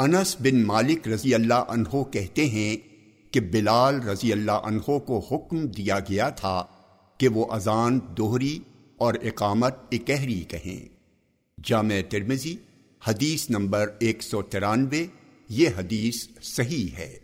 انس بن مالک رضی اللہ عنہ کہتے ہیں کہ بلال رضی اللہ عنہ کو حکم دیا گیا تھا کہ وہ اذان دوہری اور اقامت اکہری کہیں۔ جامع ترمزی حدیث نمبر ایک سو ترانوے، یہ حدیث صحیح ہے۔